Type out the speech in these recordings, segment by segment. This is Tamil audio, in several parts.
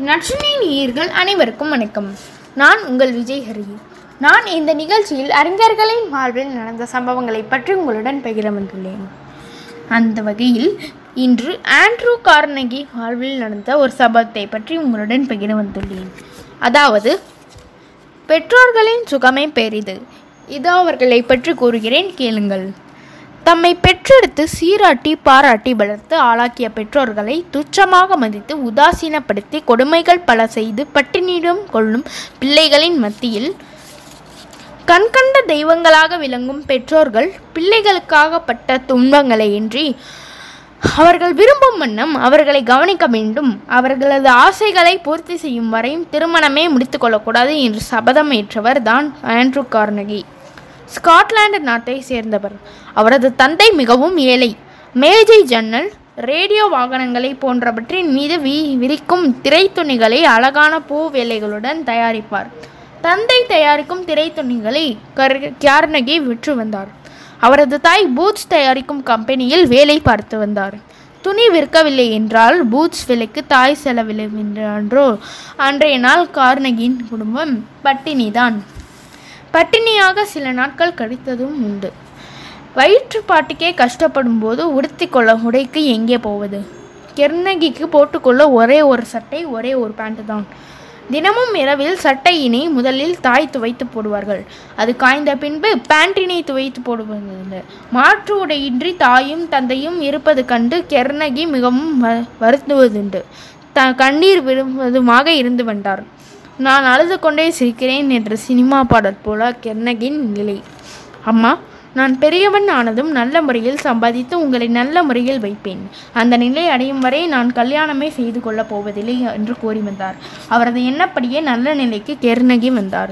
நற்றினை நேயர்கள் அனைவருக்கும் வணக்கம். நான் உங்கள் விஜய் ஹரி. நான் இந்த நிகழ்ச்சியில் அறிஞர்களின் வாழ்வில் நடந்த சம்பவங்களை பற்றி உங்களுடன் பகிர வந்துள்ளேன். அந்த வகையில் இன்று ஆண்ட்ரூ கார்னகி வாழ்வில் நடந்த ஒரு சம்பவத்தை பற்றி உங்களுடன் பகிர வந்துள்ளேன். அதாவது பெற்றோர்களின் சுகமே பெரிது. இது அவர்களை பற்றி கூறுகிறேன் கேளுங்கள். தம்மை பெற்றெடுத்து சீராட்டி பாராட்டி வளர்த்து ஆளாக்கிய பெற்றோர்களை துச்சமாக மதித்து உதாசீனப்படுத்தி கொடுமைகள் பல செய்து பட்டினியிடம் கொள்ளும் பிள்ளைகளின் மத்தியில் கண்கண்ட தெய்வங்களாக விளங்கும் பெற்றோர்கள் பிள்ளைகளுக்காக பட்ட துன்பங்களை இன்றி அவர்கள் விரும்பும் வண்ணம் அவர்களை கவனிக்க வேண்டும். அவர்களது ஆசைகளை பூர்த்தி செய்யும் வரையும் திருமணமே முடித்துக்கொள்ளக்கூடாது என்று சபதம் ஏற்றவர் தான் ஆண்ட்ரூ கார்னகி. ஸ்காட்லாந்து நாட்டை சேர்ந்தவர். அவரது தந்தை மிகவும் ஏழை. மேஜை ஜன்னல் ரேடியோ வாகனங்களை போன்றவற்றின் மீது வி விரிக்கும் திரைத்துணிகளை அழகான பூ வேலைகளுடன் தயாரிப்பார். தந்தை தயாரிக்கும் திரைத்துணிகளை கர் கியார்னகி விற்று வந்தார். அவரது தாய் பூட்ஸ் தயாரிக்கும் கம்பெனியில் வேலை பார்த்து வந்தார். துணி விற்கவில்லை என்றால் பூட்ஸ் விலைக்கு தாய் செலவில்லை என்றோ அன்றைய நாள் கார்னகியின் குடும்பம் பட்டினிதான். பட்டினியாக சில நாட்கள் கழித்ததும் உண்டு. வயிற்றுப்பாட்டுக்கே கஷ்டப்படும் போது உடுத்தி கொள்ள உடைக்கு எங்கே போவது? கெர்னகிக்கு போட்டுக்கொள்ள ஒரே ஒரு சட்டை ஒரே ஒரு பேண்ட் தான். தினமும் இரவில் சட்டையினை முதலில் தாய் துவைத்து போடுவார்கள். அது காய்ந்த பின்பு பேண்டினை துவைத்து போடுவதில்லை. மாற்று உடையின்றி தாயும் தந்தையும் இருப்பது கண்டு கெர்னகி மிகவும் வ- வருந்துவதுண்டு. த கண்ணீர் விரும்புவதுமாக இருந்து வந்தார். நான் அழுது கொண்டே சிரிக்கிறேன் என்ற சினிமா பாடல் போல கெர்னகின் நிலை. அம்மா நான் பெரியவன் ஆனதும் நல்ல முறையில் சம்பாதித்து உங்களை நல்ல முறையில் வைப்பேன். அந்த நிலை அடையும் வரை நான் கல்யாணமே செய்து கொள்ளப் போவதில்லை என்று கூறி வந்தார். அவரது எண்ணப்படியே நல்ல நிலைக்கு கெர்னகி வந்தார்.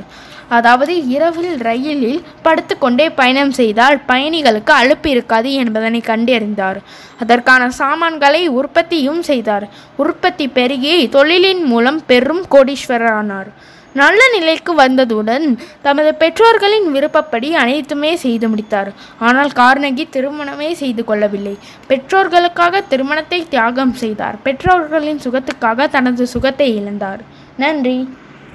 அதாவது இரவில் ரயிலில் படுத்துக்கொண்டே பயணம் செய்தால் பயணிகளுக்கு அலுப்பு இருக்காது என்பதனை கண்டறிந்தார். அதற்கான சாமான்களை உற்பத்தியும் செய்தார். உற்பத்தி பெருகி தொழிலின் மூலம் பெரும் கோடீஸ்வரர் ஆனார் நல்ல நிலைக்கு வந்ததுடன் தமது பெற்றோர்களின் விருப்பப்படி அனைத்துமே செய்து முடித்தார். ஆனால் கார்னகி திருமணமே செய்து கொள்ளவில்லை. பெற்றோர்களுக்காக திருமணத்தை தியாகம் செய்தார். பெற்றோர்களின் சுகத்துக்காக தனது சுகத்தை இழந்தார். நன்றி.